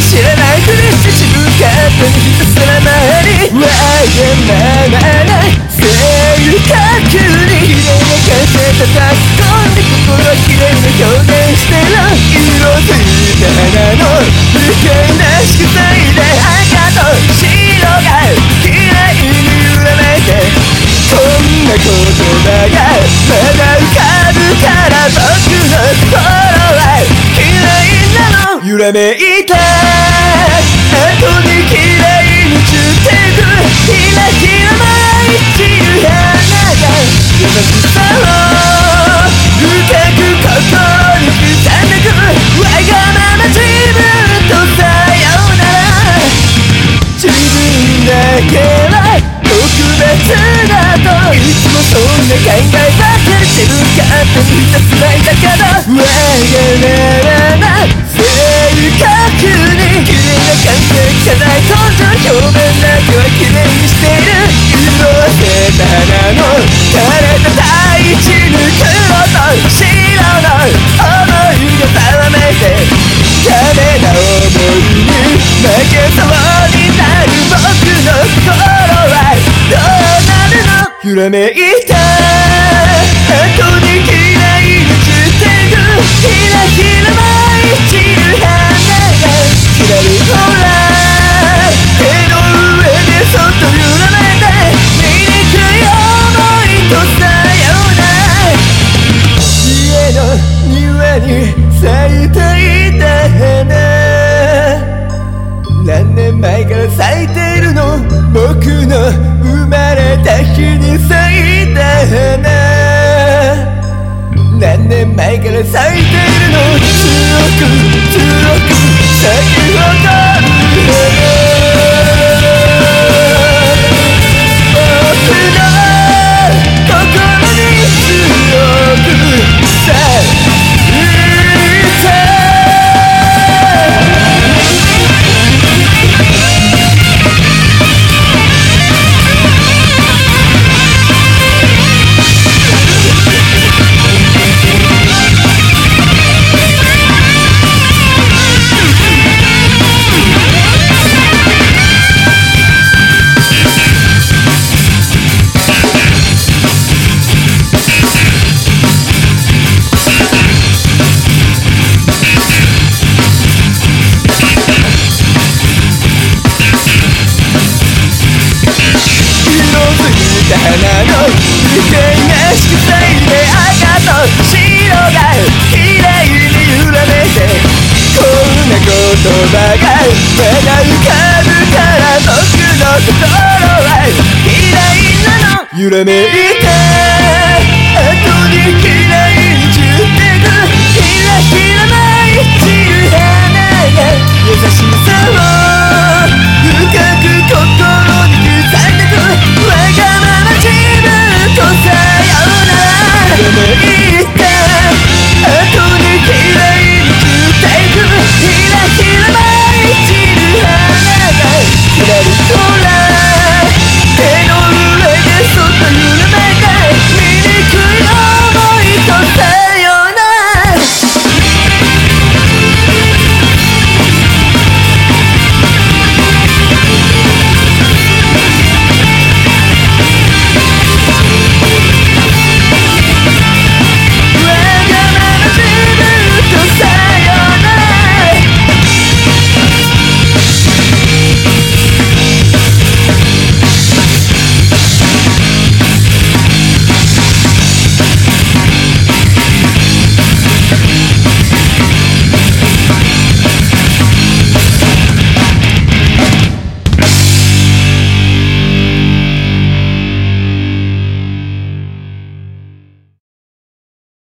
知らないふりして自分勝手にひたすら回りわがまま揺らめいた後に綺麗に散ってくひらひら舞い散る花が優しさを深くここに刻んでくわがまま自分とさようなら自分だけは特別だといつもそんな考えばかり自分勝手にひたすらいたからわがまま揺らめいた後に綺麗に散ってくひらひら舞い散る花がきらりほら手の上でそっと揺らめいて醜い想いとさようなら家の庭に咲いていた花何年前から咲いて年前から咲いているのなの揺ら